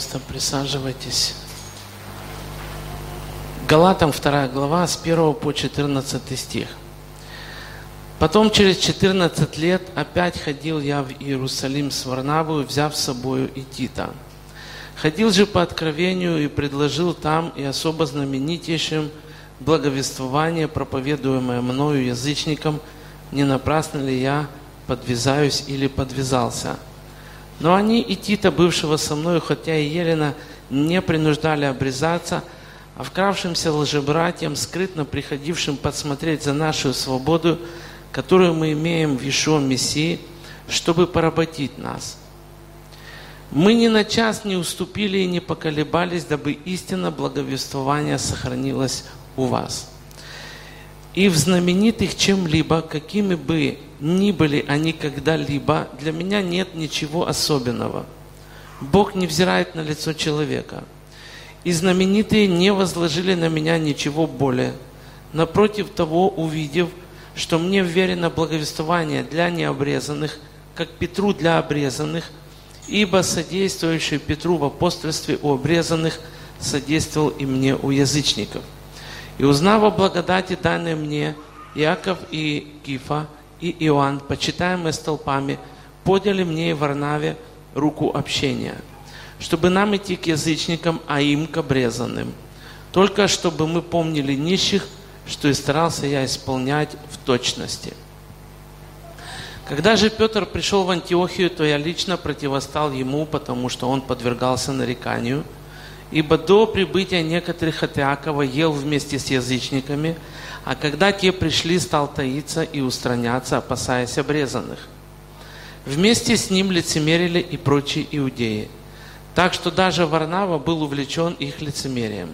Пожалуйста, присаживайтесь. Галатам 2 глава с 1 по 14 стих. Потом через 14 лет опять ходил я в Иерусалим с Варнавою, взяв с собою и Тита. Ходил же по откровению и предложил там и особо знаменитейшим благовествование, проповедуемое мною язычникам, не напрасно ли я подвязаюсь или подвязался. Но они и Тита, бывшего со мною, хотя и Елена, не принуждали обрезаться, а вкравшимся лжебратьям, скрытно приходившим подсмотреть за нашу свободу, которую мы имеем в Ишуа Мессии, чтобы поработить нас. Мы ни на час не уступили и не поколебались, дабы истина благовествования сохранилась у вас. И в знаменитых чем-либо, какими бы ни были они когда-либо, для меня нет ничего особенного. Бог не взирает на лицо человека. И знаменитые не возложили на меня ничего более. Напротив того, увидев, что мне вверено благовествование для необрезанных, как Петру для обрезанных, ибо содействующий Петру в апостольстве у обрезанных содействовал и мне у язычников. И узнав о благодати, данной мне, Иаков и Кифа и Иоанн, почитаемые столпами, подали мне и Варнаве руку общения, чтобы нам идти к язычникам, а им к обрезанным. Только чтобы мы помнили нищих, что и старался я исполнять в точности. Когда же Петр пришел в Антиохию, то я лично противостал ему, потому что он подвергался нареканию, ибо до прибытия некоторых от Иакова ел вместе с язычниками, а когда те пришли, стал таиться и устраняться, опасаясь обрезанных. Вместе с ним лицемерили и прочие иудеи. Так что даже Варнава был увлечен их лицемерием.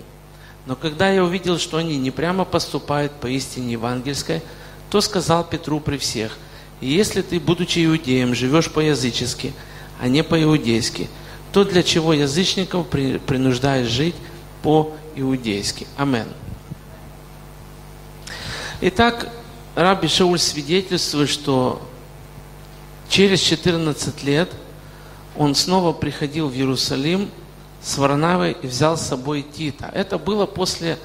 Но когда я увидел, что они не прямо поступают по истине евангельской, то сказал Петру при всех, если ты, будучи иудеем, живешь по-язычески, а не по-иудейски, то для чего язычников принуждаешь жить по-иудейски? Амен. Итак, Раби Шауль свидетельствует, что через 14 лет он снова приходил в Иерусалим с Варнавой и взял с собой Тита. Это было после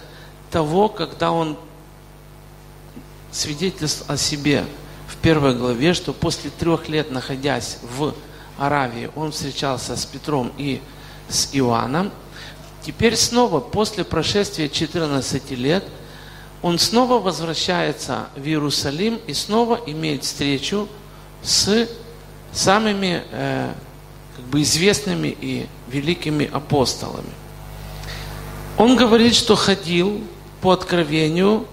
того, когда он свидетельствовал о себе – первой главе, что после трех лет, находясь в Аравии, он встречался с Петром и с Иоанном. Теперь снова, после прошествия 14 лет, он снова возвращается в Иерусалим и снова имеет встречу с самыми э, как бы известными и великими апостолами. Он говорит, что ходил по откровению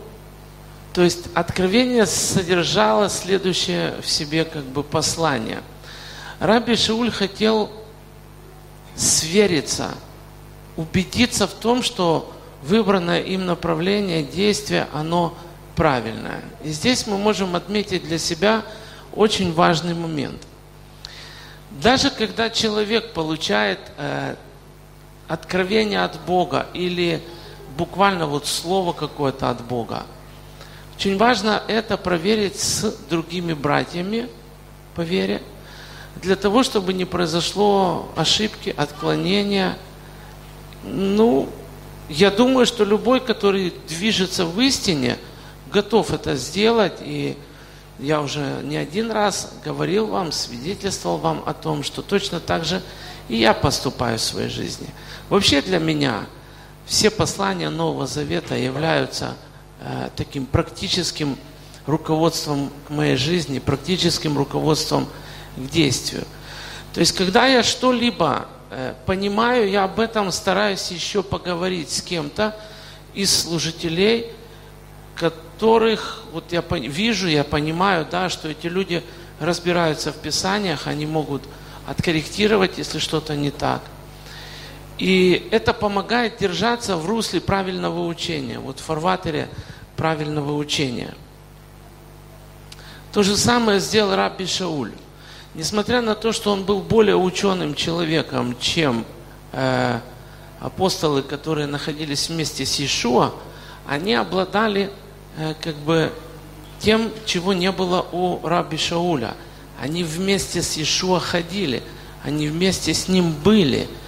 то есть откровение содержало следующее в себе как бы послание. Раби Шауль хотел свериться, убедиться в том, что выбранное им направление действия, оно правильное. И здесь мы можем отметить для себя очень важный момент. Даже когда человек получает э, откровение от Бога или буквально вот слово какое-то от Бога, очень важно это проверить с другими братьями по вере, для того, чтобы не произошло ошибки, отклонения. Ну, я думаю, что любой, который движется в истине, готов это сделать. И я уже не один раз говорил вам, свидетельствовал вам о том, что точно так же и я поступаю в своей жизни. Вообще для меня все послания Нового Завета являются – Э, таким практическим руководством к моей жизни, практическим руководством к действию. То есть, когда я что-либо э, понимаю, я об этом стараюсь еще поговорить с кем-то из служителей, которых вот я вижу, я понимаю, да, что эти люди разбираются в Писаниях, они могут откорректировать, если что-то не так – и это помогает держаться в русле правильного учения, вот в фарватере правильного учения. То же самое сделал Рабби Шауль. Несмотря на то, что он был более ученым человеком, чем э, апостолы, которые находились вместе с Иешуа, они обладали э, как бы тем, чего не было у Рабби Шауля. Они вместе с Иешуа ходили, они вместе с ним были –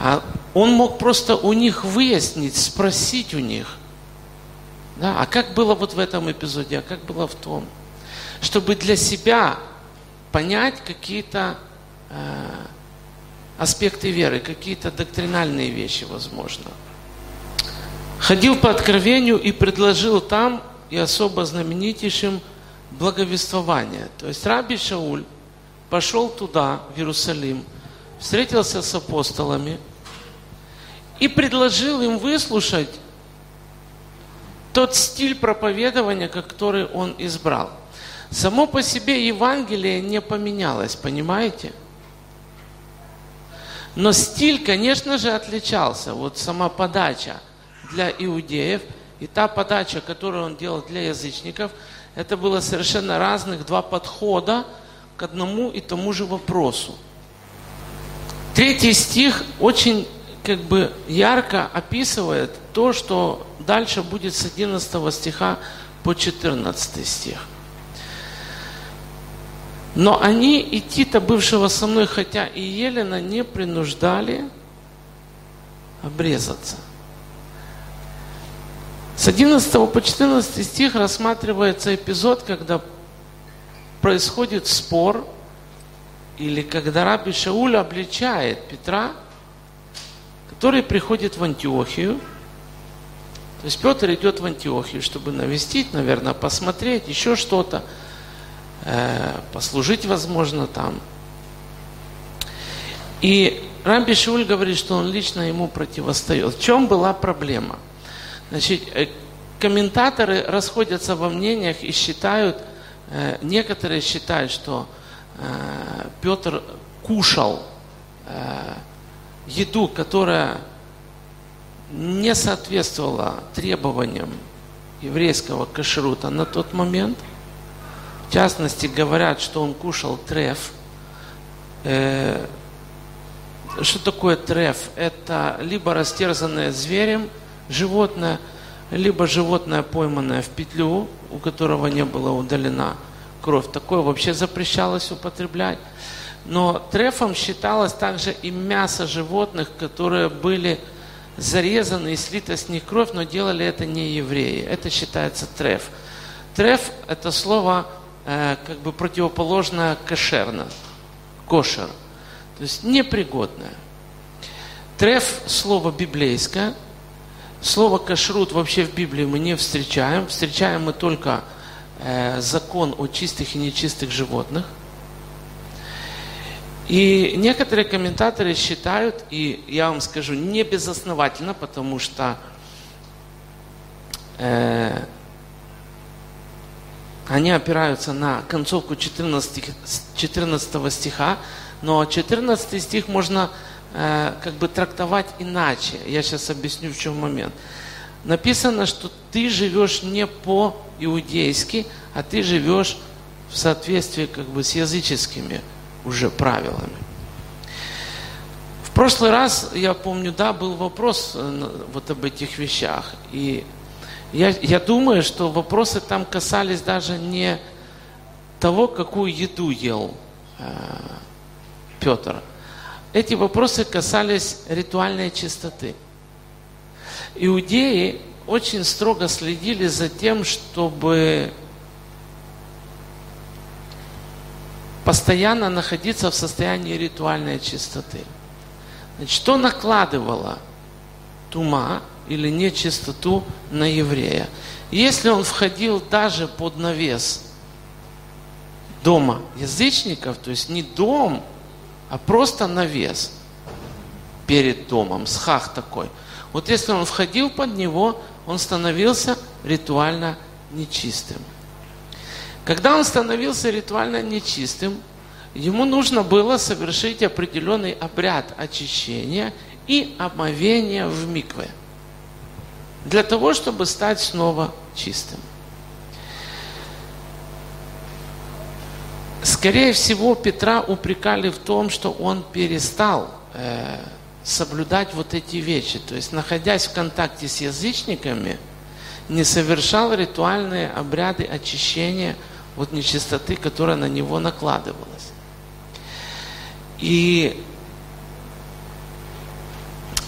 А он мог просто у них выяснить, спросить у них. Да, а как было вот в этом эпизоде, а как было в том? Чтобы для себя понять какие-то э, аспекты веры, какие-то доктринальные вещи, возможно. Ходил по откровению и предложил там и особо знаменитейшим благовествование. То есть Раби Шауль пошел туда, в Иерусалим, встретился с апостолами и предложил им выслушать тот стиль проповедования, который он избрал. Само по себе Евангелие не поменялось, понимаете? Но стиль, конечно же, отличался. Вот сама подача для иудеев и та подача, которую он делал для язычников, это было совершенно разных два подхода к одному и тому же вопросу. Третий стих очень как бы ярко описывает то, что дальше будет с 11 стиха по 14 стих. Но они и Тита, бывшего со мной, хотя и Елена, не принуждали обрезаться. С 11 по 14 стих рассматривается эпизод, когда происходит спор, или когда Раби Шауль обличает Петра, который приходит в Антиохию. То есть Петр идет в Антиохию, чтобы навестить, наверное, посмотреть, еще что-то – послужить, возможно, там. И Рамби Шуль говорит, что он лично ему противостоит. В чем была проблема? Значит, э, комментаторы расходятся во мнениях и считают, э, некоторые считают, что Петр кушал еду, которая не соответствовала требованиям еврейского кашрута на тот момент – частности, говорят, что он кушал треф. Э, что такое треф? Это либо растерзанное зверем животное, либо животное, пойманное в петлю, у которого не была удалена кровь. Такое вообще запрещалось употреблять. Но трефом считалось также и мясо животных, которые были зарезаны и слита с них кровь, но делали это не евреи. Это считается треф. Треф – это слово Э, как бы противоположно кошерно, кошер, то есть непригодное. Треф – слово библейское, слово кашрут вообще в Библии мы не встречаем, встречаем мы только э, закон о чистых и нечистых животных. И некоторые комментаторы считают, и я вам скажу, не безосновательно, потому что э, они опираются на концовку 14, 14 стиха, но 14 стих можно э, как бы трактовать иначе. Я сейчас объясню, в чем момент. Написано, что ты живешь не по-иудейски, а ты живешь в соответствии как бы с языческими уже правилами. В прошлый раз, я помню, да, был вопрос э, вот об этих вещах. И я, я думаю, что вопросы там касались даже не того, какую еду ел э, Петр. Эти вопросы касались ритуальной чистоты. Иудеи очень строго следили за тем, чтобы постоянно находиться в состоянии ритуальной чистоты. Значит, что накладывало тума или нечистоту на еврея. Если он входил даже под навес дома язычников, то есть не дом, а просто навес перед домом, схах такой. Вот если он входил под него, он становился ритуально нечистым. Когда он становился ритуально нечистым, ему нужно было совершить определенный обряд очищения и омовения в микве – для того, чтобы стать снова чистым. Скорее всего, Петра упрекали в том, что он перестал э, соблюдать вот эти вещи. То есть, находясь в контакте с язычниками, не совершал ритуальные обряды очищения от нечистоты, которая на него накладывалась. И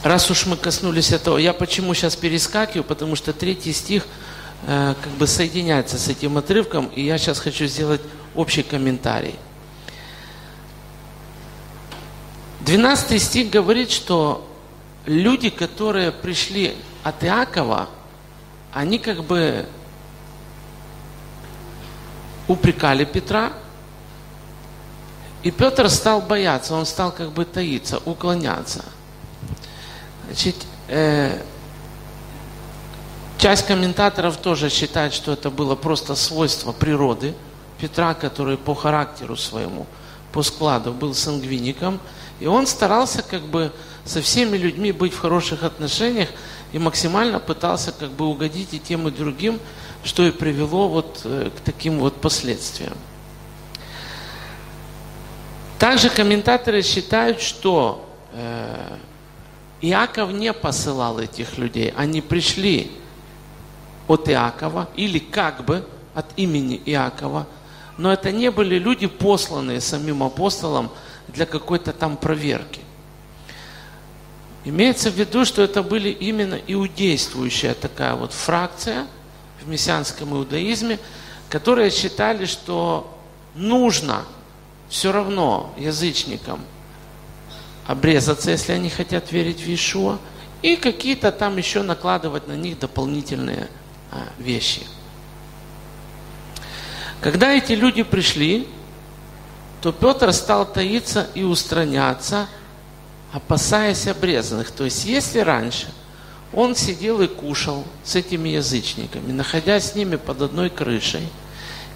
раз уж мы коснулись этого, я почему сейчас перескакиваю, потому что третий стих э, как бы соединяется с этим отрывком, и я сейчас хочу сделать общий комментарий. 12 стих говорит, что люди, которые пришли от Иакова, они как бы упрекали Петра, и Петр стал бояться, он стал как бы таиться, уклоняться. Значит, э, часть комментаторов тоже считает, что это было просто свойство природы Петра, который по характеру своему, по складу был сангвиником, и он старался как бы со всеми людьми быть в хороших отношениях и максимально пытался как бы угодить и тем, и другим, что и привело вот э, к таким вот последствиям. Также комментаторы считают, что э, Иаков не посылал этих людей, они пришли от Иакова или как бы от имени Иакова, но это не были люди, посланные самим апостолом для какой-то там проверки. Имеется в виду, что это были именно иудействующая такая вот фракция в мессианском иудаизме, которые считали, что нужно – все равно язычникам обрезаться, если они хотят верить в Иешуа, и какие-то там еще накладывать на них дополнительные а, вещи. Когда эти люди пришли, то Петр стал таиться и устраняться, опасаясь обрезанных. То есть, если раньше он сидел и кушал с этими язычниками, находясь с ними под одной крышей,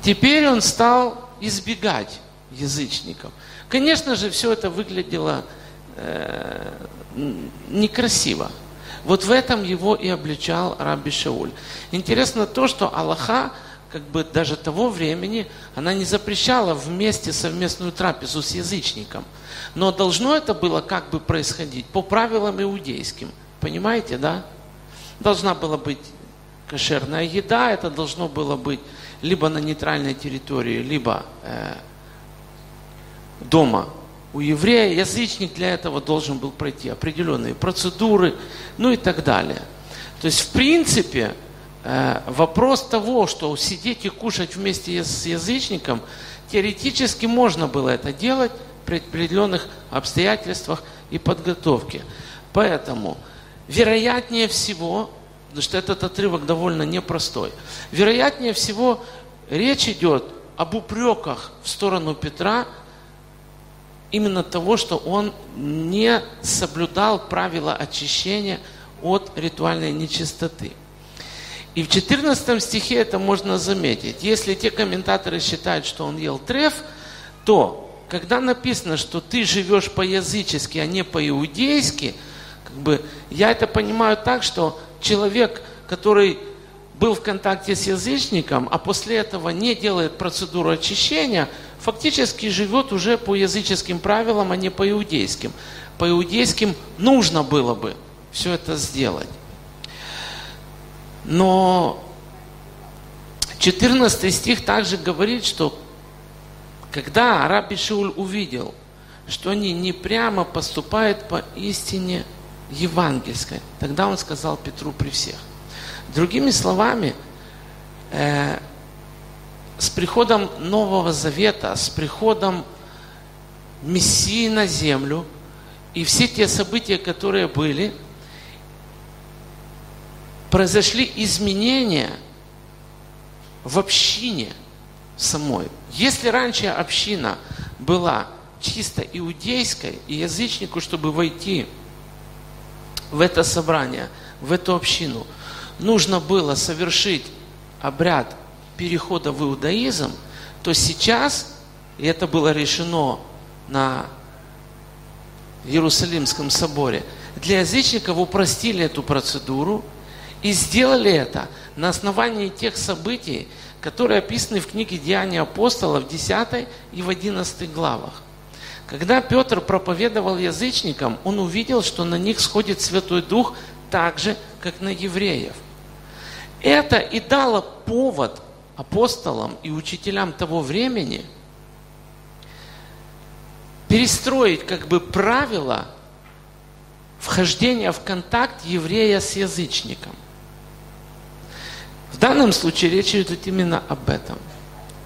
теперь он стал избегать язычников. Конечно же, все это выглядело э, некрасиво. Вот в этом его и обличал Раби Шауль. Интересно то, что Аллаха, как бы даже того времени, она не запрещала вместе совместную трапезу с язычником. Но должно это было как бы происходить по правилам иудейским. Понимаете, да? Должна была быть кошерная еда, это должно было быть либо на нейтральной территории, либо э, дома у еврея, язычник для этого должен был пройти определенные процедуры, ну и так далее. То есть, в принципе, э, вопрос того, что сидеть и кушать вместе с язычником, теоретически можно было это делать при определенных обстоятельствах и подготовке. Поэтому, вероятнее всего, потому что этот отрывок довольно непростой, вероятнее всего речь идет об упреках в сторону Петра – именно того, что он не соблюдал правила очищения от ритуальной нечистоты. И в 14 стихе это можно заметить. Если те комментаторы считают, что он ел треф, то когда написано, что ты живешь по-язычески, а не по-иудейски, как бы, я это понимаю так, что человек, который был в контакте с язычником, а после этого не делает процедуру очищения – фактически живет уже по языческим правилам, а не по иудейским. По иудейским нужно было бы все это сделать. Но 14 стих также говорит, что когда Раби Шиуль увидел, что они не прямо поступают по истине евангельской, тогда он сказал Петру при всех. Другими словами, э, с приходом Нового Завета, с приходом Мессии на землю и все те события, которые были, произошли изменения в общине самой. Если раньше община была чисто иудейской, и язычнику, чтобы войти в это собрание, в эту общину, нужно было совершить обряд перехода в иудаизм, то сейчас, и это было решено на Иерусалимском соборе, для язычников упростили эту процедуру и сделали это на основании тех событий, которые описаны в книге Деяния апостолов в 10 и в 11 главах. Когда Петр проповедовал язычникам, он увидел, что на них сходит Святой Дух так же, как на евреев. Это и дало повод апостолам и учителям того времени перестроить как бы правила вхождения в контакт еврея с язычником. В данном случае речь идет именно об этом.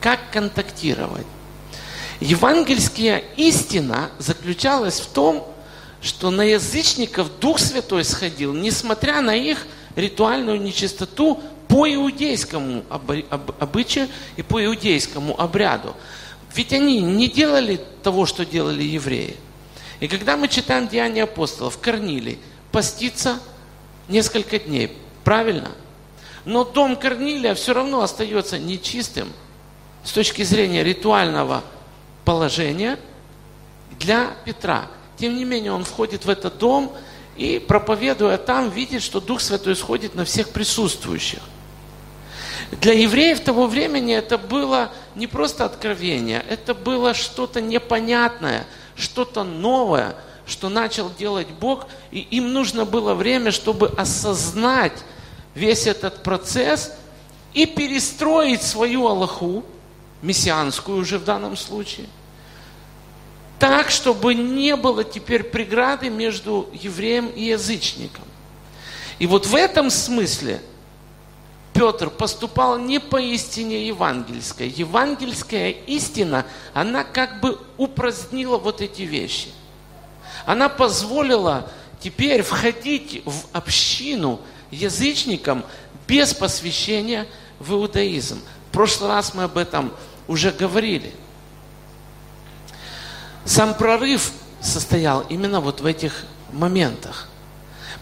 Как контактировать? Евангельская истина заключалась в том, что на язычников Дух Святой сходил, несмотря на их ритуальную нечистоту по иудейскому обычаю и по иудейскому обряду. Ведь они не делали того, что делали евреи. И когда мы читаем Деяния апостолов, Корнилий постится несколько дней, правильно? Но дом Корнилия все равно остается нечистым с точки зрения ритуального положения для Петра. Тем не менее, он входит в этот дом и, проповедуя там, видит, что Дух Святой сходит на всех присутствующих. Для евреев того времени это было не просто откровение, это было что-то непонятное, что-то новое, что начал делать Бог, и им нужно было время, чтобы осознать весь этот процесс и перестроить свою Аллаху, мессианскую уже в данном случае, так, чтобы не было теперь преграды между евреем и язычником. И вот в этом смысле Петр поступал не по истине евангельской. Евангельская истина, она как бы упразднила вот эти вещи. Она позволила теперь входить в общину язычникам без посвящения в иудаизм. В прошлый раз мы об этом уже говорили. Сам прорыв состоял именно вот в этих моментах.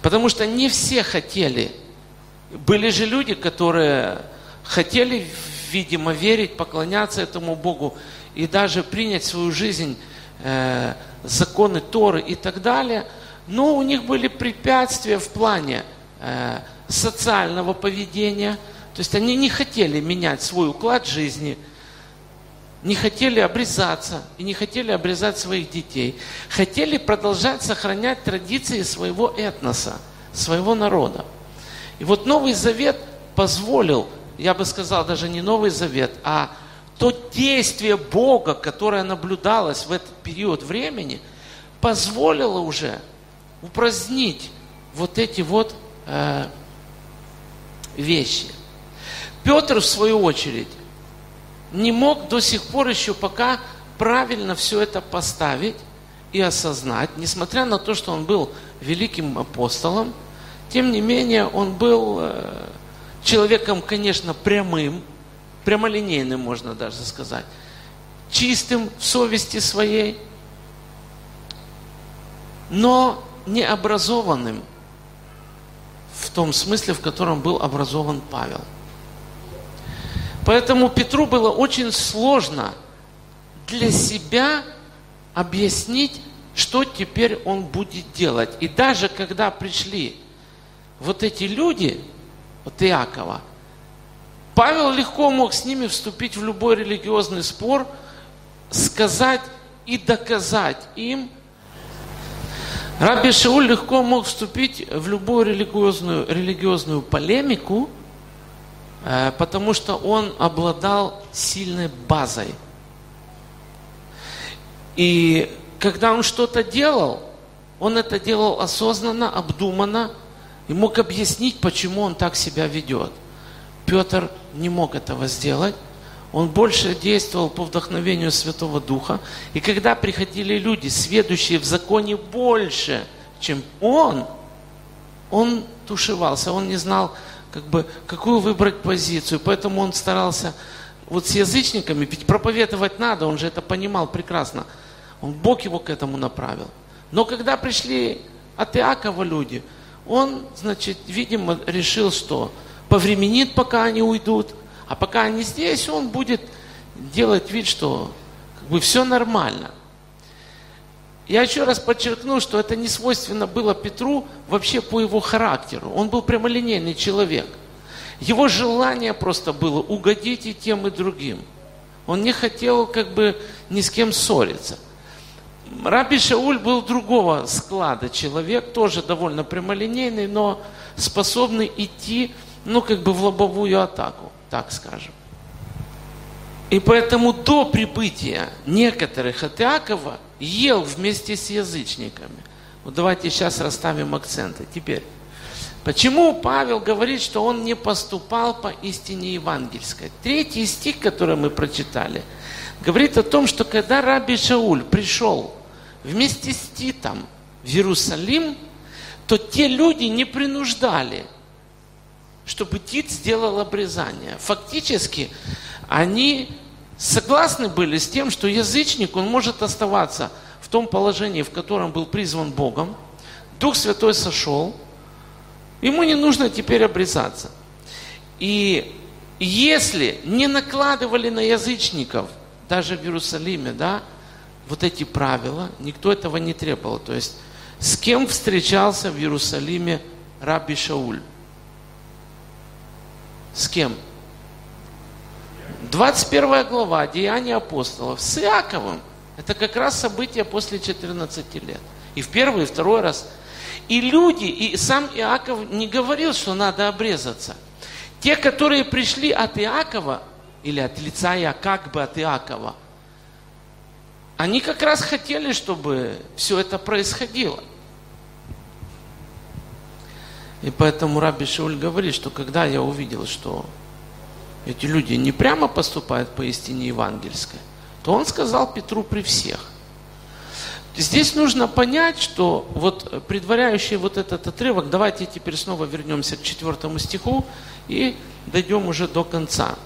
Потому что не все хотели. Были же люди, которые хотели, видимо, верить, поклоняться этому Богу и даже принять свою жизнь, э, законы Торы и так далее. Но у них были препятствия в плане э, социального поведения. То есть они не хотели менять свой уклад жизни – не хотели обрезаться и не хотели обрезать своих детей. Хотели продолжать сохранять традиции своего этноса, своего народа. И вот Новый Завет позволил, я бы сказал, даже не Новый Завет, а то действие Бога, которое наблюдалось в этот период времени, позволило уже упразднить вот эти вот э, вещи. Петр, в свою очередь, не мог до сих пор еще пока правильно все это поставить и осознать, несмотря на то, что он был великим апостолом, тем не менее он был э, человеком, конечно, прямым, прямолинейным, можно даже сказать, чистым в совести своей, но не образованным в том смысле, в котором был образован Павел – Поэтому Петру было очень сложно для себя объяснить, что теперь он будет делать. И даже когда пришли вот эти люди от Иакова, Павел легко мог с ними вступить в любой религиозный спор, сказать и доказать им. Раби Шауль легко мог вступить в любую религиозную, религиозную полемику – Э, потому что он обладал сильной базой. И когда он что-то делал, он это делал осознанно, обдуманно, и мог объяснить, почему он так себя ведет. Петр не мог этого сделать. Он больше действовал по вдохновению Святого Духа. И когда приходили люди, сведущие в законе больше, чем он, он тушевался, он не знал, как бы, какую выбрать позицию. Поэтому он старался вот с язычниками, ведь проповедовать надо, он же это понимал прекрасно. Он, Бог его к этому направил. Но когда пришли от Иакова люди, он, значит, видимо, решил, что повременит, пока они уйдут, а пока они здесь, он будет делать вид, что как бы все нормально. Я еще раз подчеркну, что это не свойственно было Петру вообще по его характеру. Он был прямолинейный человек. Его желание просто было угодить и тем, и другим. Он не хотел как бы ни с кем ссориться. Раби Шауль был другого склада человек, тоже довольно прямолинейный, но способный идти, ну, как бы в лобовую атаку, так скажем. И поэтому до прибытия некоторых от Иакова ел вместе с язычниками. Вот давайте сейчас расставим акценты. Теперь, почему Павел говорит, что он не поступал по истине евангельской? Третий стих, который мы прочитали, говорит о том, что когда Раби Шауль пришел вместе с Титом в Иерусалим, то те люди не принуждали, чтобы Тит сделал обрезание. Фактически они согласны были с тем, что язычник, он может оставаться в том положении, в котором был призван Богом. Дух Святой сошел, ему не нужно теперь обрезаться. И если не накладывали на язычников, даже в Иерусалиме, да, вот эти правила, никто этого не требовал. То есть с кем встречался в Иерусалиме Раби Шауль? С кем? 21 глава Деяния апостолов с Иаковым. Это как раз событие после 14 лет. И в первый, и второй раз. И люди, и сам Иаков не говорил, что надо обрезаться. Те, которые пришли от Иакова, или от лица я как бы от Иакова, они как раз хотели, чтобы все это происходило. И поэтому Раби Шауль говорит, что когда я увидел, что эти люди не прямо поступают по истине евангельской, то он сказал Петру при всех. Здесь нужно понять, что вот предваряющий вот этот отрывок, давайте теперь снова вернемся к четвертому стиху и дойдем уже до конца.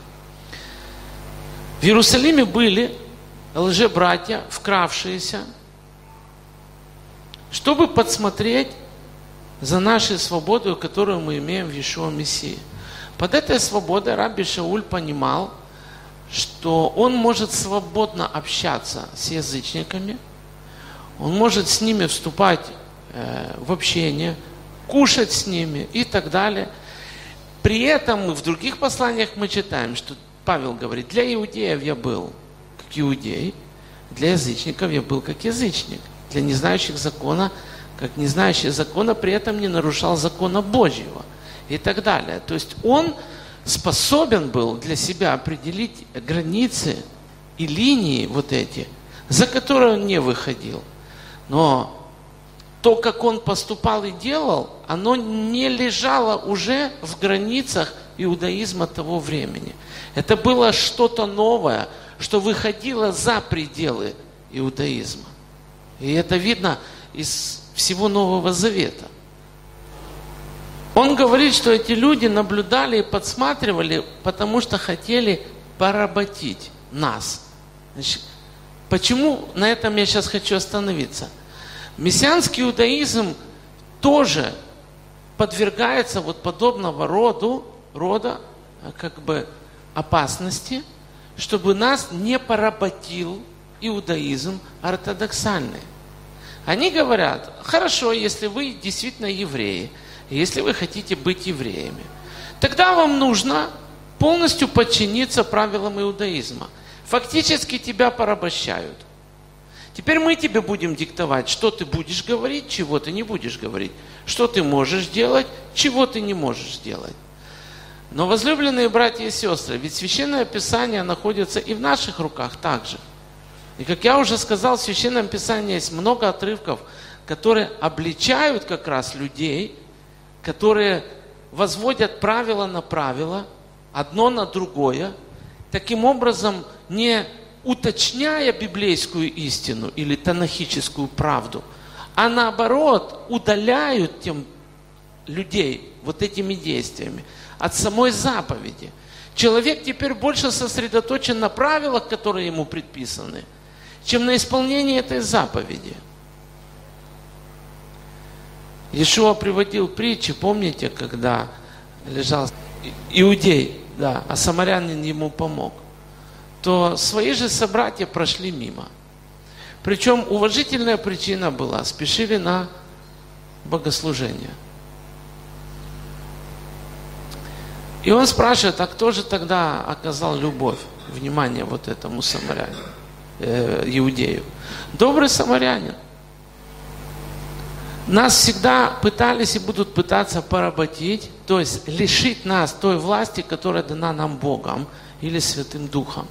В Иерусалиме были лжебратья, вкравшиеся, чтобы подсмотреть за нашей свободой, которую мы имеем в Иешуа Мессии. Под этой свободой Раби Шауль понимал, что он может свободно общаться с язычниками, он может с ними вступать э, в общение, кушать с ними и так далее. При этом в других посланиях мы читаем, что Павел говорит, для иудеев я был иудей, для язычников я был как язычник, для незнающих закона как не знающий закона, при этом не нарушал закона Божьего и так далее. То есть он способен был для себя определить границы и линии вот эти, за которые он не выходил. Но то, как он поступал и делал, оно не лежало уже в границах иудаизма того времени. Это было что-то новое, что выходило за пределы иудаизма. И это видно из всего Нового Завета. Он говорит, что эти люди наблюдали и подсматривали, потому что хотели поработить нас. Значит, почему на этом я сейчас хочу остановиться? Мессианский иудаизм тоже подвергается вот подобного роду, рода как бы опасности, чтобы нас не поработил иудаизм ортодоксальный. Они говорят, хорошо, если вы действительно евреи, если вы хотите быть евреями, тогда вам нужно полностью подчиниться правилам иудаизма. Фактически тебя порабощают. Теперь мы тебе будем диктовать, что ты будешь говорить, чего ты не будешь говорить, что ты можешь делать, чего ты не можешь делать. Но, возлюбленные братья и сестры, ведь Священное Писание находится и в наших руках также – и как я уже сказал, в Священном Писании есть много отрывков, которые обличают как раз людей, которые возводят правило на правило, одно на другое, таким образом не уточняя библейскую истину или танахическую правду, а наоборот удаляют тем людей вот этими действиями от самой заповеди. Человек теперь больше сосредоточен на правилах, которые ему предписаны – чем на исполнение этой заповеди. Иешуа приводил притчи, помните, когда лежал иудей, да, а самарянин ему помог, то свои же собратья прошли мимо. Причем уважительная причина была, спешили на богослужение. И он спрашивает, а кто же тогда оказал любовь, внимание вот этому самарянину? э, иудею. Добрый самарянин. Нас всегда пытались и будут пытаться поработить, то есть лишить нас той власти, которая дана нам Богом или Святым Духом.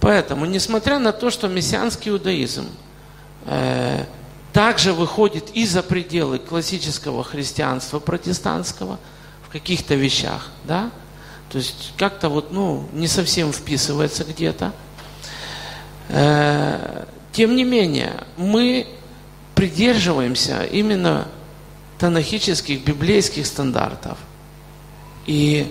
Поэтому, несмотря на то, что мессианский иудаизм э, также выходит и за пределы классического христианства протестантского каких-то вещах, да, то есть как-то вот, ну, не совсем вписывается где-то. Э, тем не менее, мы придерживаемся именно танахических, библейских стандартов. И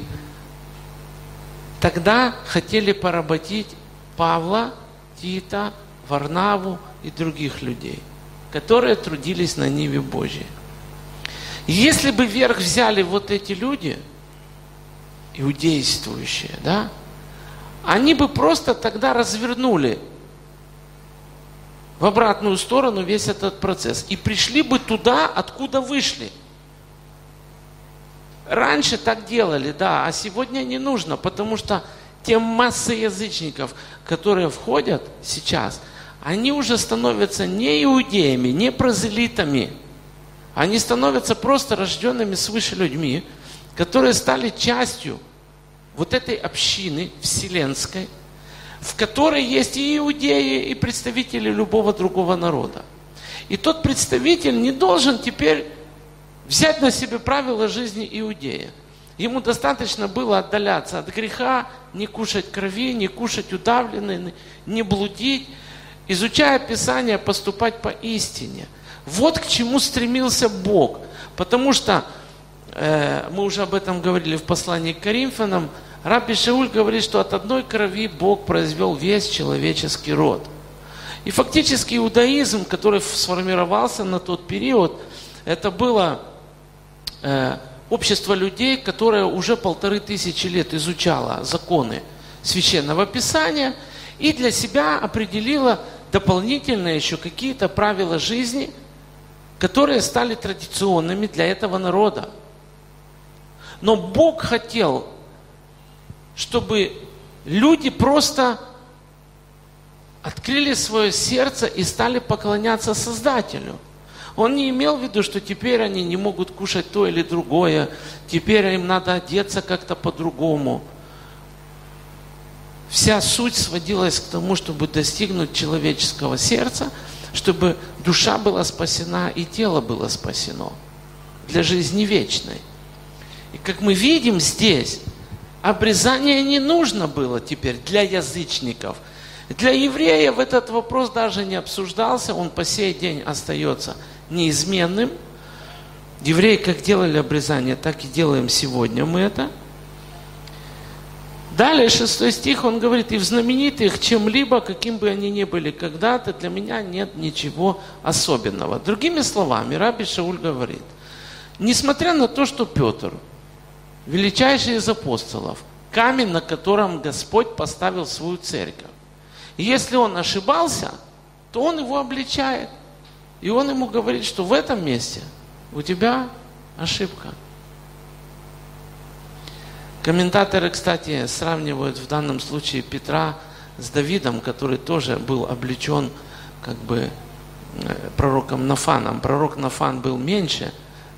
тогда хотели поработить Павла, Тита, Варнаву и других людей, которые трудились на Ниве Божьей. Если бы вверх взяли вот эти люди, иудействующие, да, они бы просто тогда развернули в обратную сторону весь этот процесс. И пришли бы туда, откуда вышли. Раньше так делали, да, а сегодня не нужно, потому что те массы язычников, которые входят сейчас, они уже становятся не иудеями, не прозелитами. Они становятся просто рожденными свыше людьми, которые стали частью вот этой общины вселенской – в которой есть и иудеи, и представители любого другого народа. И тот представитель не должен теперь взять на себе правила жизни иудея. Ему достаточно было отдаляться от греха, не кушать крови, не кушать удавленные, не блудить, изучая Писание, поступать по истине. Вот к чему стремился Бог. Потому что, э, мы уже об этом говорили в послании к Коринфянам, Рабби Шауль говорит, что от одной крови Бог произвел весь человеческий род. И фактически иудаизм, который сформировался на тот период, это было э, общество людей, которое уже полторы тысячи лет изучало законы священного писания и для себя определило дополнительно еще какие-то правила жизни, которые стали традиционными для этого народа. Но Бог хотел чтобы люди просто открыли свое сердце и стали поклоняться Создателю. Он не имел в виду, что теперь они не могут кушать то или другое, теперь им надо одеться как-то по-другому. Вся суть сводилась к тому, чтобы достигнуть человеческого сердца, чтобы душа была спасена и тело было спасено для жизни вечной. И как мы видим здесь, Обрезание не нужно было теперь для язычников. Для евреев этот вопрос даже не обсуждался, он по сей день остается неизменным. Евреи как делали обрезание, так и делаем сегодня мы это. Далее, шестой стих, он говорит, и в знаменитых чем-либо, каким бы они ни были когда-то, для меня нет ничего особенного. Другими словами, Раби Шауль говорит, несмотря на то, что Петр – величайший из апостолов, камень, на котором Господь поставил свою церковь. Если он ошибался, то он его обличает. И он ему говорит, что в этом месте у тебя ошибка. Комментаторы, кстати, сравнивают в данном случае Петра с Давидом, который тоже был облечен как бы э, пророком Нафаном. Пророк Нафан был меньше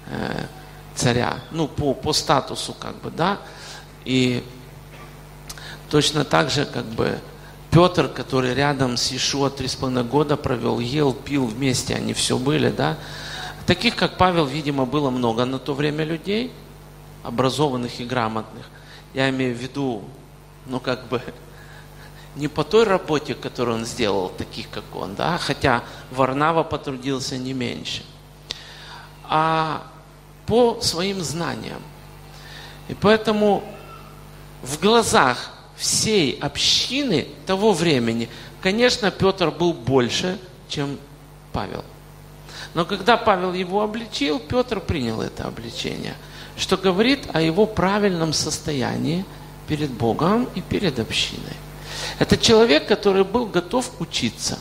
э, царя, ну, по, по статусу, как бы, да, и точно так же, как бы, Петр, который рядом с Иешуа три с половиной года провел, ел, пил вместе, они все были, да, таких, как Павел, видимо, было много на то время людей, образованных и грамотных, я имею в виду, ну, как бы, не по той работе, которую он сделал, таких как он, да, хотя Варнава потрудился не меньше, а по своим знаниям. И поэтому в глазах всей общины того времени, конечно, Петр был больше, чем Павел. Но когда Павел его обличил, Петр принял это обличение, что говорит о его правильном состоянии перед Богом и перед общиной. Это человек, который был готов учиться.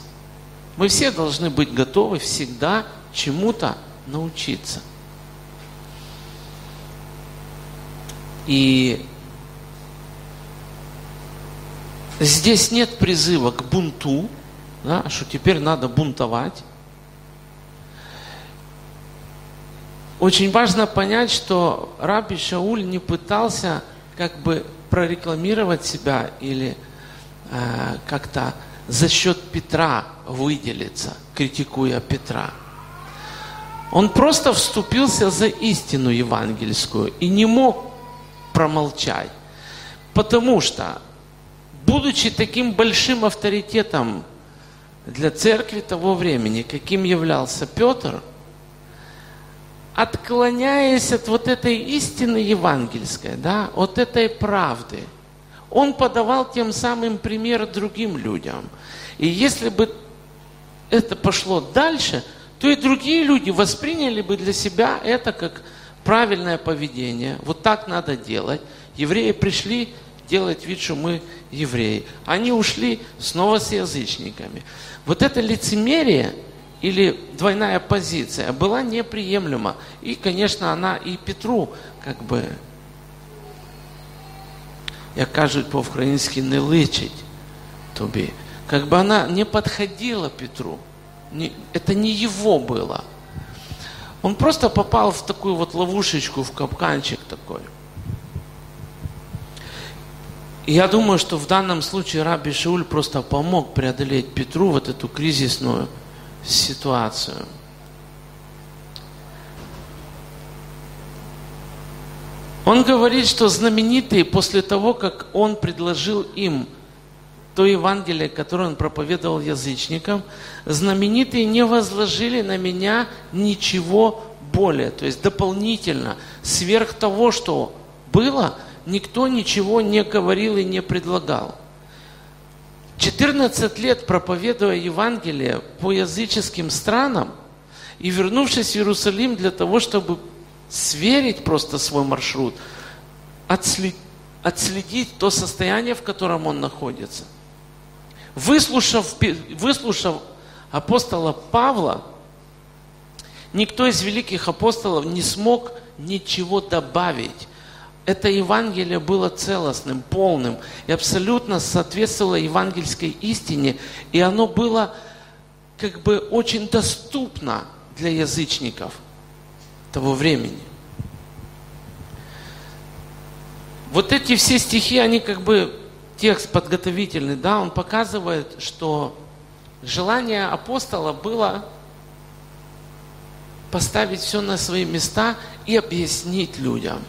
Мы все должны быть готовы всегда чему-то научиться. И здесь нет призыва к бунту, да, что теперь надо бунтовать. Очень важно понять, что Раби Шауль не пытался как бы прорекламировать себя или э, как-то за счет Петра выделиться, критикуя Петра. Он просто вступился за истину евангельскую и не мог промолчать. Потому что, будучи таким большим авторитетом для церкви того времени, каким являлся Петр, отклоняясь от вот этой истины евангельской, да, от этой правды, он подавал тем самым пример другим людям. И если бы это пошло дальше, то и другие люди восприняли бы для себя это как правильное поведение. Вот так надо делать. Евреи пришли делать вид, что мы евреи. Они ушли снова с язычниками. Вот это лицемерие или двойная позиция была неприемлема. И, конечно, она и Петру как бы, як кажуть по-українськи, не личить тобі. Как бы она не подходила Петру. Не, это не его было. Он просто попал в такую вот ловушечку, в капканчик такой. Я думаю, что в данном случае Раби Шауль просто помог преодолеть Петру вот эту кризисную ситуацию. Он говорит, что знаменитые после того, как он предложил им то Евангелие, которое он проповедовал язычникам, знаменитые не возложили на меня ничего более, то есть дополнительно, сверх того, что было, никто ничего не говорил и не предлагал. 14 лет проповедуя Евангелие по языческим странам и вернувшись в Иерусалим для того, чтобы сверить просто свой маршрут, отследить, отследить то состояние, в котором он находится – Выслушав, выслушав апостола Павла, никто из великих апостолов не смог ничего добавить. Это Евангелие было целостным, полным и абсолютно соответствовало евангельской истине, и оно было как бы очень доступно для язычников того времени. Вот эти все стихи, они как бы текст подготовительный, да, он показывает, что желание апостола было поставить все на свои места и объяснить людям,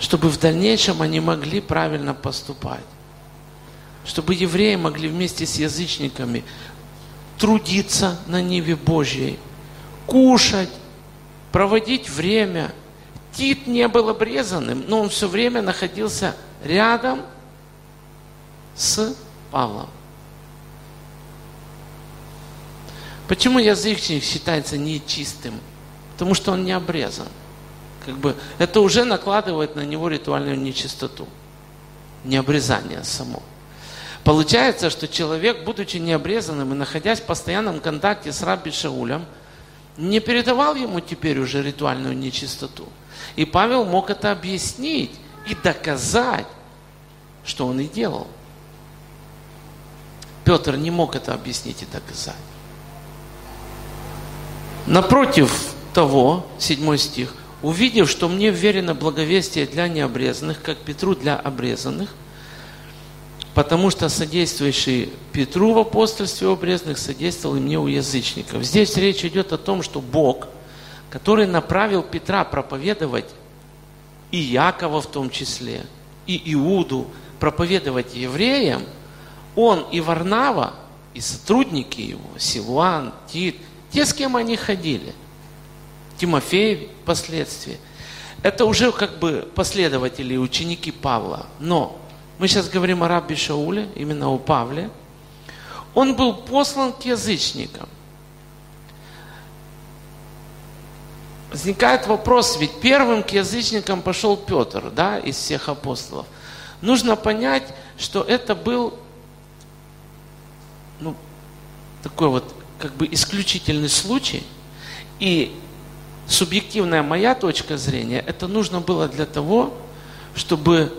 чтобы в дальнейшем они могли правильно поступать. Чтобы евреи могли вместе с язычниками трудиться на Ниве Божьей, кушать, проводить время. Тит не был обрезанным, но он все время находился рядом – с Павлом. Почему язычник считается нечистым? Потому что он не обрезан. Как бы это уже накладывает на него ритуальную нечистоту. Не обрезание само. Получается, что человек, будучи необрезанным и находясь в постоянном контакте с Раби Шаулем, не передавал ему теперь уже ритуальную нечистоту. И Павел мог это объяснить и доказать, что он и делал. Петр не мог это объяснить и доказать. Напротив того, седьмой стих, увидев, что мне верено благовестие для необрезанных, как Петру для обрезанных, потому что содействующий Петру в апостольстве обрезанных содействовал и мне у язычников. Здесь речь идет о том, что Бог, который направил Петра проповедовать и Якова в том числе, и Иуду проповедовать евреям – он и Варнава, и сотрудники его, Силуан, Тит, те, с кем они ходили, Тимофей впоследствии, это уже как бы последователи, ученики Павла. Но мы сейчас говорим о рабе Шауле, именно о Павле. Он был послан к язычникам. Возникает вопрос, ведь первым к язычникам пошел Петр, да, из всех апостолов. Нужно понять, что это был ну, такой вот как бы исключительный случай. И субъективная моя точка зрения, это нужно было для того, чтобы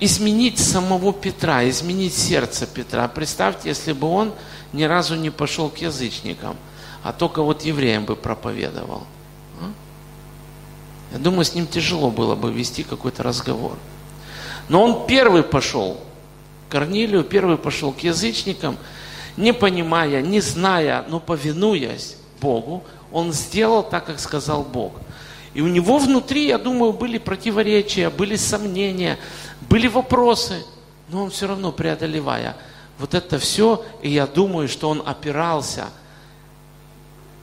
изменить самого Петра, изменить сердце Петра. Представьте, если бы он ни разу не пошел к язычникам, а только вот евреям бы проповедовал. А? Я думаю, с ним тяжело было бы вести какой-то разговор. Но он первый пошел Корнилию, первый пошел к язычникам, не понимая, не зная, но повинуясь Богу, он сделал так, как сказал Бог. И у него внутри, я думаю, были противоречия, были сомнения, были вопросы, но он все равно преодолевая вот это все, и я думаю, что он опирался,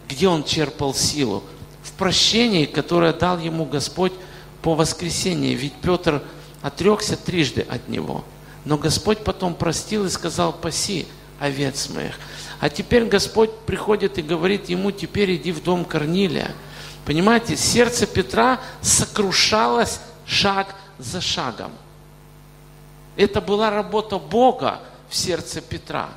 где он черпал силу, в прощении, которое дал ему Господь по воскресенье. Ведь Петр отрекся трижды от него. Но Господь потом простил и сказал, паси овец моих. А теперь Господь приходит и говорит ему, теперь иди в дом Корнилия. Понимаете, сердце Петра сокрушалось шаг за шагом. Это была работа Бога в сердце Петра.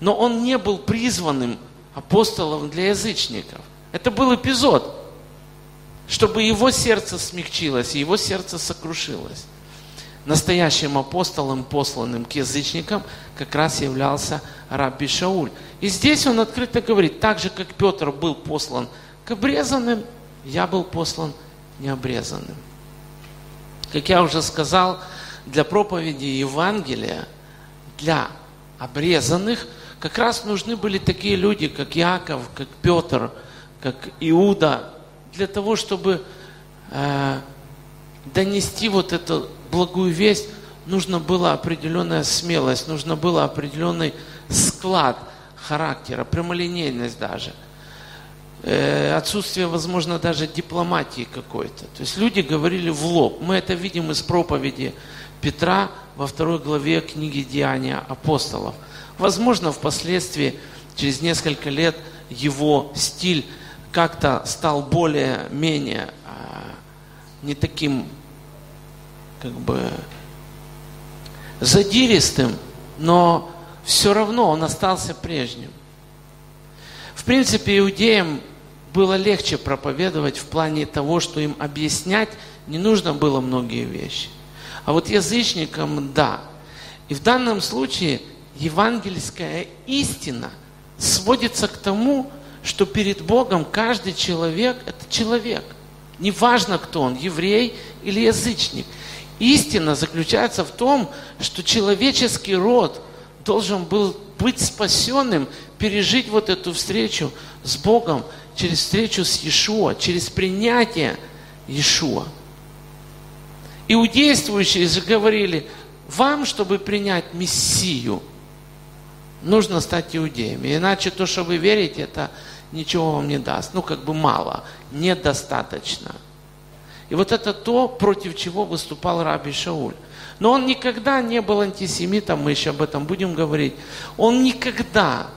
Но он не был призванным апостолом для язычников. Это был эпизод, чтобы его сердце смягчилось, и его сердце сокрушилось настоящим апостолом, посланным к язычникам, как раз являлся Рабби Шауль. И здесь он открыто говорит, так же, как Петр был послан к обрезанным, я был послан необрезанным. Как я уже сказал, для проповеди Евангелия, для обрезанных, как раз нужны были такие люди, как Яков, как Петр, как Иуда, для того, чтобы э, донести вот эту благую весть, нужно была определенная смелость, нужно было определенный склад характера, прямолинейность даже. Э, отсутствие, возможно, даже дипломатии какой-то. То есть люди говорили в лоб. Мы это видим из проповеди Петра во второй главе книги Деяния апостолов. Возможно, впоследствии, через несколько лет, его стиль как-то стал более-менее не таким как бы задиристым, но все равно он остался прежним. В принципе, иудеям было легче проповедовать в плане того, что им объяснять не нужно было многие вещи. А вот язычникам – да. И в данном случае евангельская истина сводится к тому, что перед Богом каждый человек – это человек. Неважно, кто он, еврей или язычник – Истина заключается в том, что человеческий род должен был быть спасенным, пережить вот эту встречу с Богом через встречу с Иешуа, через принятие Иешуа. Иудействующие же говорили, вам, чтобы принять Мессию, нужно стать иудеями. Иначе то, что вы верите, это ничего вам не даст. Ну, как бы мало, недостаточно. И вот это то, против чего выступал Раби Шауль. Но он никогда не был антисемитом, мы еще об этом будем говорить. Он никогда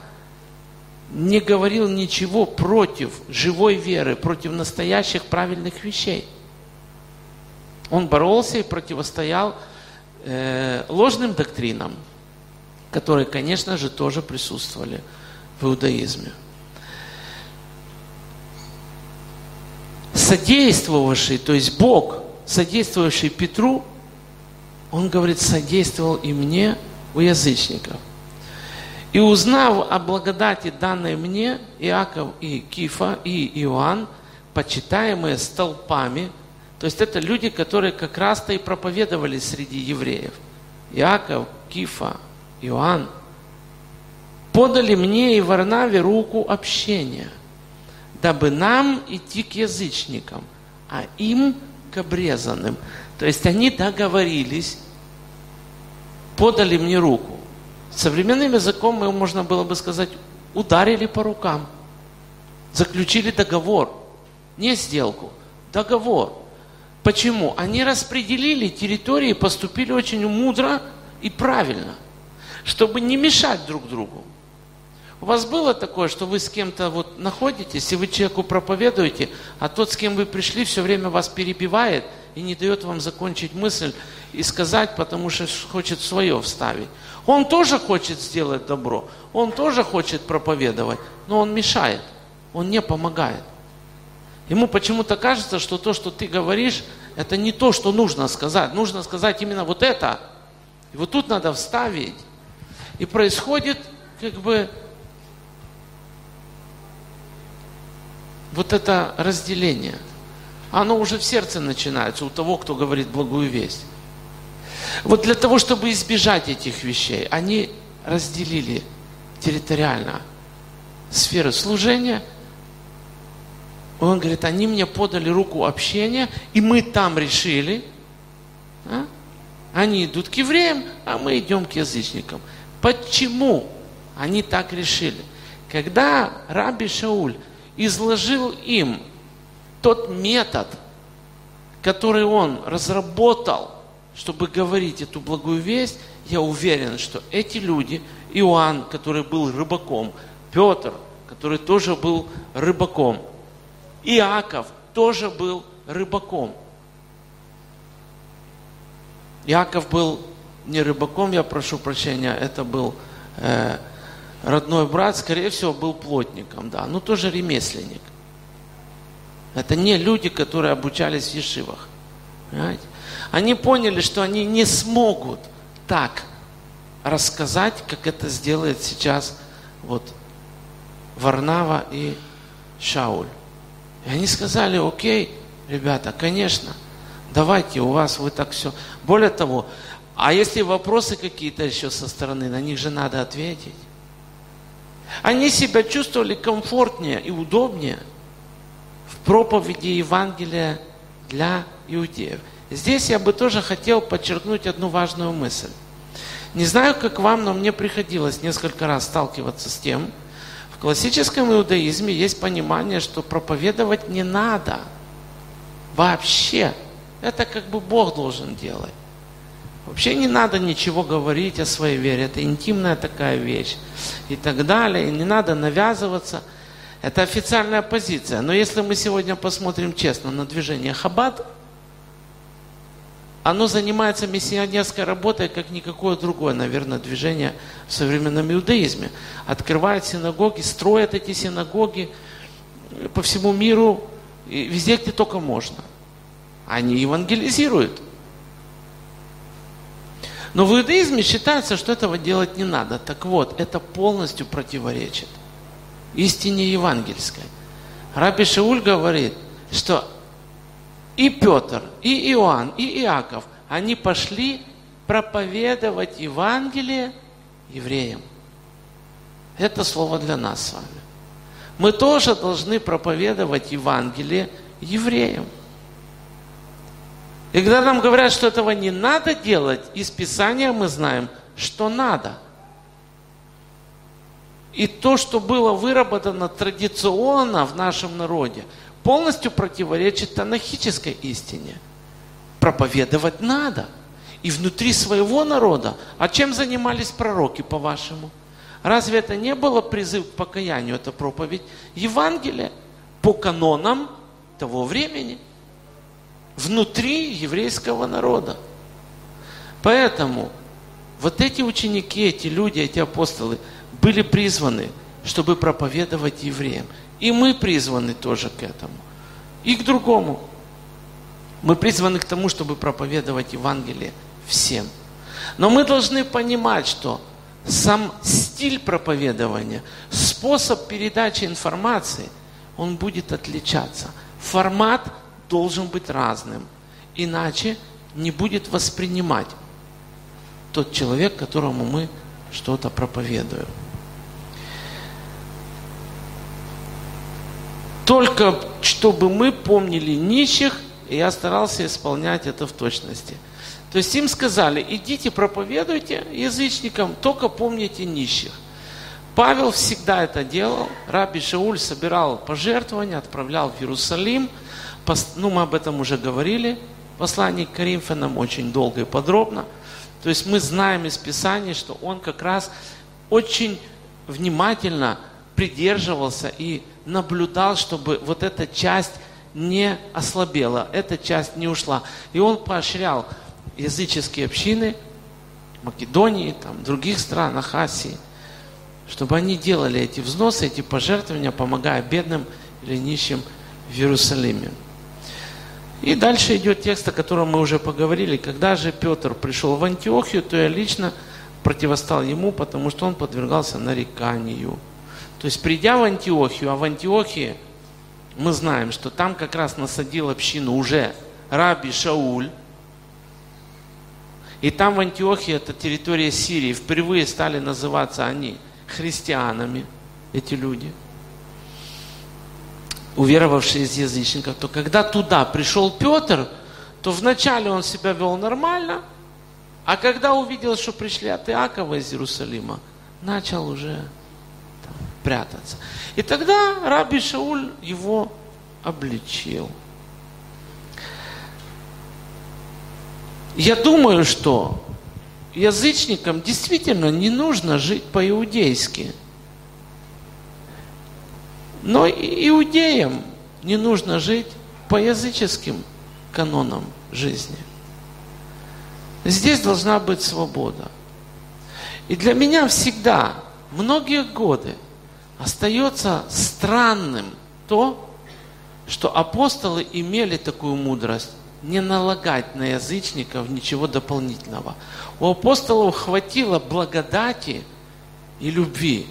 не говорил ничего против живой веры, против настоящих правильных вещей. Он боролся и противостоял э, ложным доктринам, которые, конечно же, тоже присутствовали в иудаизме. Содействовавший, то есть Бог, содействовавший Петру, он говорит, содействовал и мне у язычников. И узнав о благодати данной мне, Иаков и Кифа и Иоанн, почитаемые столпами, то есть это люди, которые как раз-то и проповедовали среди евреев. Иаков, Кифа, Иоанн, подали мне и Варнаве руку общения – дабы нам идти к язычникам, а им к обрезанным. То есть они договорились, подали мне руку. Современным языком можно было бы сказать, ударили по рукам, заключили договор, не сделку, договор. Почему? Они распределили территории, поступили очень мудро и правильно, чтобы не мешать друг другу. У вас было такое, что вы с кем-то вот находитесь, и вы человеку проповедуете, а тот, с кем вы пришли, все время вас перебивает и не дает вам закончить мысль и сказать, потому что хочет свое вставить. Он тоже хочет сделать добро, он тоже хочет проповедовать, но он мешает, он не помогает. Ему почему-то кажется, что то, что ты говоришь, это не то, что нужно сказать. Нужно сказать именно вот это. И вот тут надо вставить. И происходит как бы вот это разделение, оно уже в сердце начинается у того, кто говорит благую весть. Вот для того, чтобы избежать этих вещей, они разделили территориально сферы служения Он говорит, они мне подали руку общения, и мы там решили, а? они идут к евреям, а мы идем к язычникам. Почему они так решили? Когда Раби Шауль изложил им тот метод, который он разработал, чтобы говорить эту благую весть, я уверен, что эти люди, Иоанн, который был рыбаком, Петр, который тоже был рыбаком, Иаков тоже был рыбаком. Иаков был не рыбаком, я прошу прощения, это был э, родной брат, скорее всего, был плотником, да, но тоже ремесленник. Это не люди, которые обучались в ешивах. Понимаете? Они поняли, что они не смогут так рассказать, как это сделает сейчас вот Варнава и Шауль. И они сказали, окей, ребята, конечно, давайте, у вас вы так все. Более того, а если вопросы какие-то еще со стороны, на них же надо ответить. Они себя чувствовали комфортнее и удобнее в проповеди Евангелия для иудеев. Здесь я бы тоже хотел подчеркнуть одну важную мысль. Не знаю, как вам, но мне приходилось несколько раз сталкиваться с тем, в классическом иудаизме есть понимание, что проповедовать не надо. Вообще. Это как бы Бог должен делать. Вообще не надо ничего говорить о своей вере. Это интимная такая вещь. И так далее. И не надо навязываться. Это официальная позиция. Но если мы сегодня посмотрим честно на движение Хаббат, оно занимается миссионерской работой, как никакое другое, наверное, движение в современном иудаизме. Открывает синагоги, строят эти синагоги по всему миру, везде, где только можно. Они евангелизируют. Но в иудаизме считается, что этого делать не надо. Так вот, это полностью противоречит истине евангельской. Раби Шауль говорит, что и Петр, и Иоанн, и Иаков, они пошли проповедовать Евангелие евреям. Это слово для нас с вами. Мы тоже должны проповедовать Евангелие евреям. И когда нам говорят, что этого не надо делать, из Писания мы знаем, что надо. И то, что было выработано традиционно в нашем народе – полностью противоречит танахической истине. Проповедовать надо. И внутри своего народа. А чем занимались пророки, по-вашему? Разве это не было призыв к покаянию, это проповедь Евангелия по канонам того времени? Внутри еврейского народа. Поэтому вот эти ученики, эти люди, эти апостолы были призваны, чтобы проповедовать евреям. И мы призваны тоже к этому. И к другому. Мы призваны к тому, чтобы проповедовать Евангелие всем. Но мы должны понимать, что сам стиль проповедования, способ передачи информации, он будет отличаться. Формат должен быть разным. Иначе не будет воспринимать тот человек, которому мы что-то проповедуем. Только чтобы мы помнили нищих, я старался исполнять это в точности. То есть им сказали, идите проповедуйте язычникам, только помните нищих. Павел всегда это делал. Раби Шауль собирал пожертвования, отправлял в Иерусалим. Ну, мы об этом уже говорили. Послание к Коринфянам очень долго и подробно. То есть мы знаем из Писания, что он как раз очень внимательно придерживался и наблюдал, чтобы вот эта часть не ослабела, эта часть не ушла. И он поощрял языческие общины Македонии, там, других странах Асии, чтобы они делали эти взносы, эти пожертвования, помогая бедным или нищим в Иерусалиме. И дальше идет текст, о котором мы уже поговорили. Когда же Петр пришел в Антиохию, то я лично противостал ему, потому что он подвергался нареканию. То есть придя в Антиохию, а в Антиохии мы знаем, что там как раз насадил общину уже Раби Шауль, и там в Антиохии, это территория Сирии, впервые стали называться они христианами, эти люди. Уверовавшие из язычников, то когда туда пришел Петр, то вначале он себя вел нормально, а когда увидел, что пришли от Иакова из Иерусалима, начал уже там, прятаться. И тогда Раби Шауль его обличил. Я думаю, что язычникам действительно не нужно жить по-иудейски. Но иудеям не нужно жить по языческим канонам жизни. Здесь должна быть свобода. И для меня всегда, многие годы, остается странным то, что апостолы имели такую мудрость не налагать на язычников ничего дополнительного. У апостолов хватило благодати и любви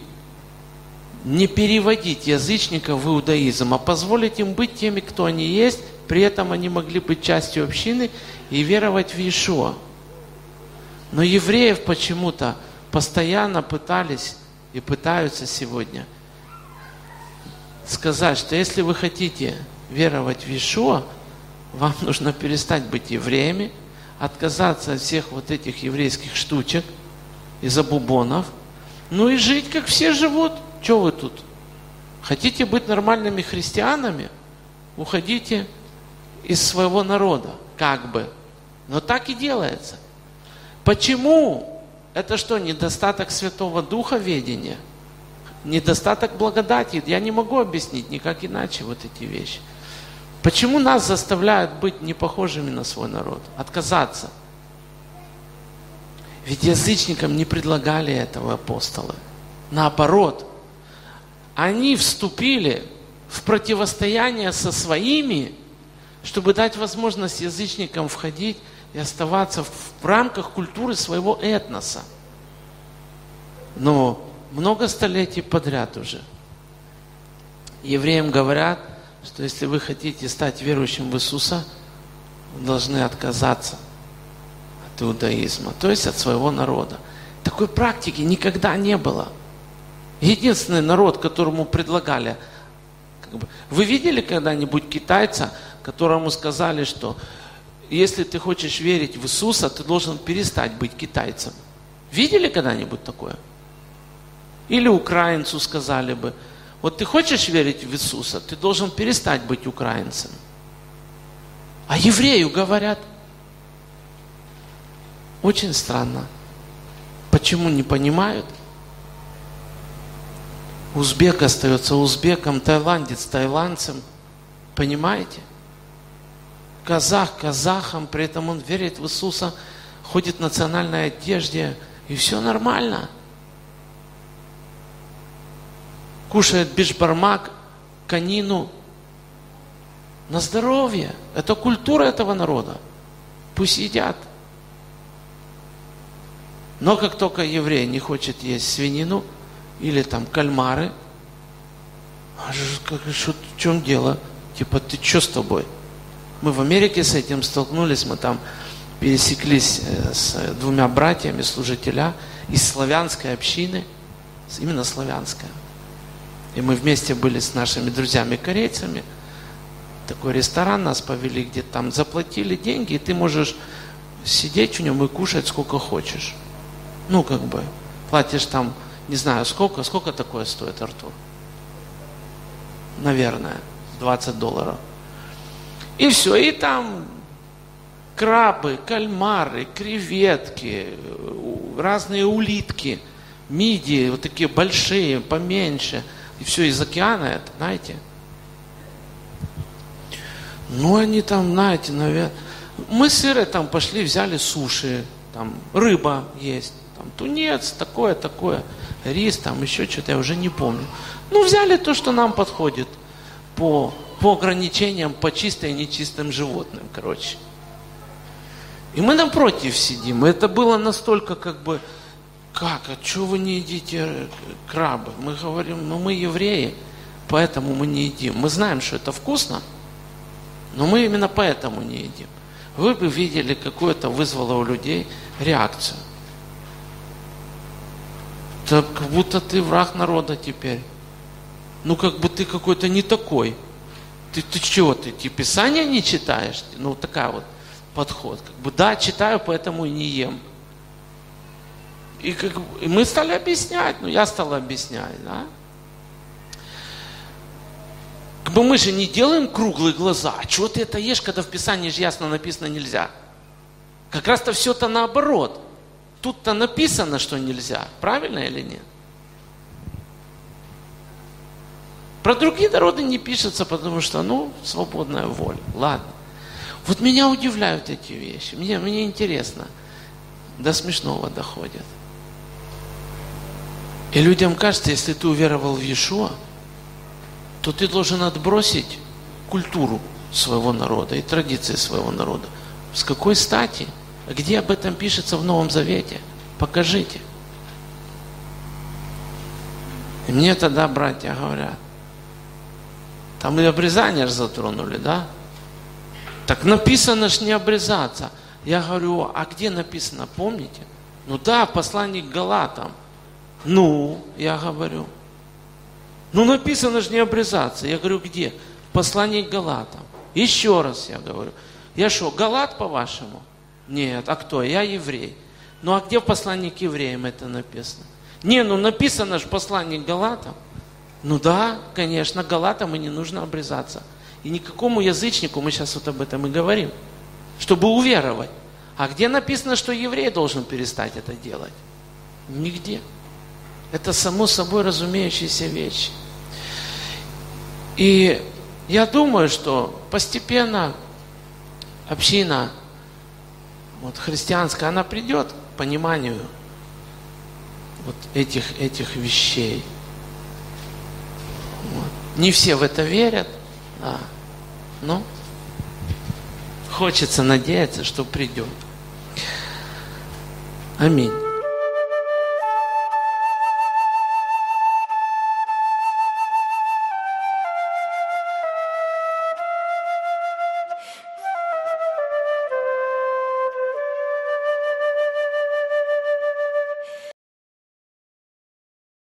не переводить язычников в иудаизм, а позволить им быть теми, кто они есть, при этом они могли быть частью общины и веровать в Иешуа. Но евреев почему-то постоянно пытались и пытаются сегодня сказать, что если вы хотите веровать в Иешуа, вам нужно перестать быть евреями, отказаться от всех вот этих еврейских штучек и забубонов, ну и жить, как все живут. Что вы тут? Хотите быть нормальными христианами? Уходите из своего народа, как бы. Но так и делается. Почему? Это что, недостаток Святого Духа ведения? Недостаток благодати? Я не могу объяснить никак иначе вот эти вещи. Почему нас заставляют быть не похожими на свой народ? Отказаться. Ведь язычникам не предлагали этого апостолы. Наоборот, они вступили в противостояние со своими, чтобы дать возможность язычникам входить и оставаться в рамках культуры своего этноса. Но много столетий подряд уже евреям говорят, что если вы хотите стать верующим в Иисуса, вы должны отказаться от иудаизма, то есть от своего народа. Такой практики никогда не было. Единственный народ, которому предлагали, вы видели когда-нибудь китайца, которому сказали, что если ты хочешь верить в Иисуса, ты должен перестать быть китайцем. Видели когда-нибудь такое? Или украинцу сказали бы, вот ты хочешь верить в Иисуса, ты должен перестать быть украинцем. А еврею говорят, очень странно. Почему не понимают? Узбек остается узбеком, тайландец тайландцем. Понимаете? казах казахом, при этом он верит в Иисуса, ходит в национальной одежде, и все нормально. Кушает бишбармак, конину. На здоровье. Это культура этого народа. Пусть едят. Но как только еврей не хочет есть свинину или там кальмары, а как, что, в чем дело? Типа, ты что с тобой? Мы в Америке с этим столкнулись, мы там пересеклись э, с двумя братьями служителя из славянской общины, именно славянская. И мы вместе были с нашими друзьями-корейцами. Такой ресторан нас повели, где там заплатили деньги, и ты можешь сидеть в нем и кушать сколько хочешь. Ну, как бы, платишь там, не знаю, сколько, сколько такое стоит, Артур? Наверное, 20 долларов. И все, и там крабы, кальмары, креветки, разные улитки, мидии, вот такие большие, поменьше. И все из океана это, знаете. Ну, они там, знаете, наверное... Мы сыры там пошли, взяли суши, там рыба есть, тунец, такое, такое, рис, там еще что-то, я уже не помню. Ну, взяли то, что нам подходит по по ограничениям по чисто и нечистым животным, короче. И мы напротив сидим. Это было настолько как бы, как, а что вы не едите крабы? Мы говорим, ну мы евреи, поэтому мы не едим. Мы знаем, что это вкусно, но мы именно поэтому не едим. Вы бы видели, какое это вызвало у людей реакцию. Так будто ты враг народа теперь. Ну, как бы ты какой-то не такой. ты, ты чего, ты, ты Писание не читаешь? Ну, такая вот подход. Как бы, да, читаю, поэтому и не ем. И, как, и мы стали объяснять, ну, я стал объяснять, да. Как бы мы же не делаем круглые глаза. А чего ты это ешь, когда в Писании же ясно написано нельзя? Как раз-то все-то наоборот. Тут-то написано, что нельзя. Правильно или нет? Про другие народы не пишется, потому что, ну, свободная воля. Ладно. Вот меня удивляют эти вещи. Мне, мне интересно. До смешного доходят. И людям кажется, если ты уверовал в Иешуа, то ты должен отбросить культуру своего народа и традиции своего народа. С какой стати? Где об этом пишется в Новом Завете? Покажите. И мне тогда братья говорят, там и обрезание же затронули, да? Так написано ж не обрезаться. Я говорю, а где написано, помните? Ну да, послание к Галатам. Ну, я говорю. Ну написано же не обрезаться. Я говорю, где? Послание к Галатам. Еще раз я говорю. Я что, Галат по-вашему? Нет. А кто? Я еврей. Ну а где в послании к евреям это написано? Не, ну написано же послание к Галатам. Ну да, конечно, Галатам и не нужно обрезаться. И никакому язычнику, мы сейчас вот об этом и говорим, чтобы уверовать. А где написано, что еврей должен перестать это делать? Нигде. Это само собой разумеющиеся вещи. И я думаю, что постепенно община вот, христианская, она придет к пониманию вот этих, этих вещей. Вот. Не все в это верят, да. но хочется надеяться, что придет. Аминь.